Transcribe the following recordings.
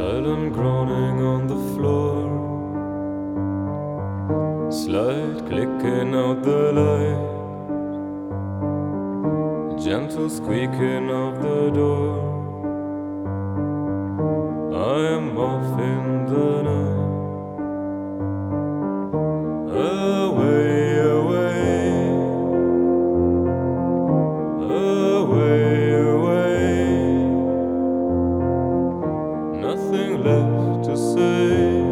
Silent groaning on the floor. Slight clicking out the light. Gentle squeaking of the door. I am off in the night. Nothing left to say.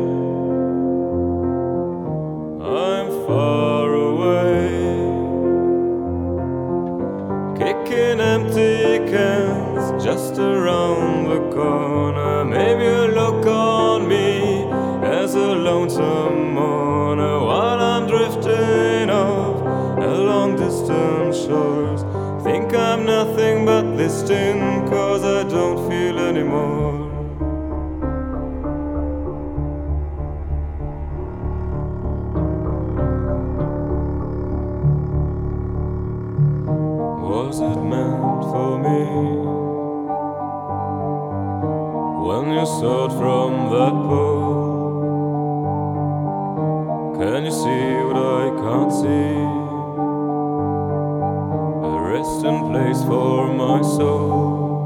I'm far away. Kicking empty cans just around the corner. Maybe you look on me as a lonesome mourner while I'm drifting off along distant shores. Think I'm nothing but this tin, cause I don't feel anymore. Was it meant for me? When you saw from that pole, can you see what I can't see? A resting place for my soul.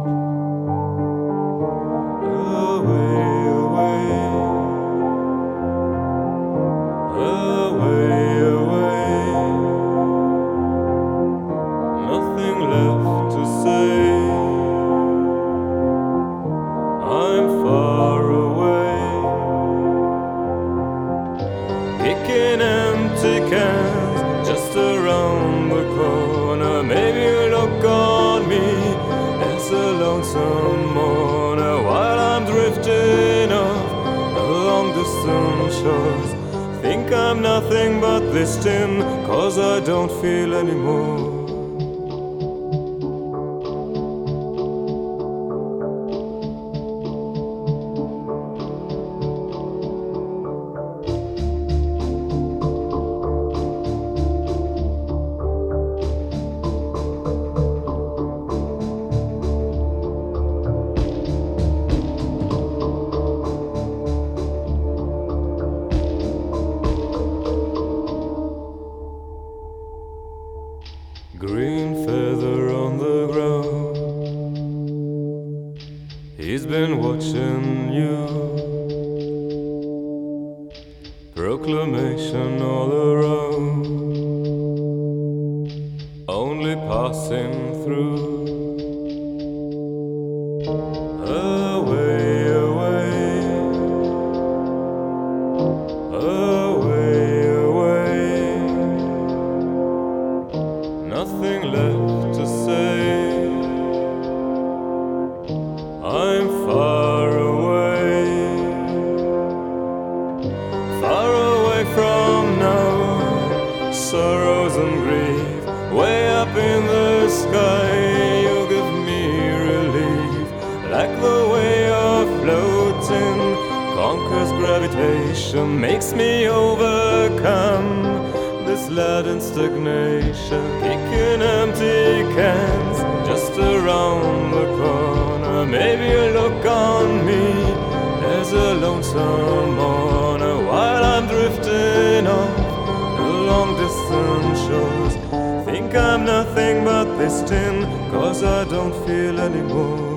Empty cans just around the corner. Maybe you look on me as a lonesome mourner while I'm drifting off along distant shores. Think I'm nothing but this tin, cause I don't feel anymore. Green feather on the ground. He's been watching you. Proclamation all around. Only passing through. Sorrows and grief, way up in the sky. You give me relief, like the way you're floating conquers gravitation, makes me overcome this leaden stagnation. Kicking empty cans just around the corner. Maybe you look on me as a lonesome Think I'm nothing but this tin, cause I don't feel anymore.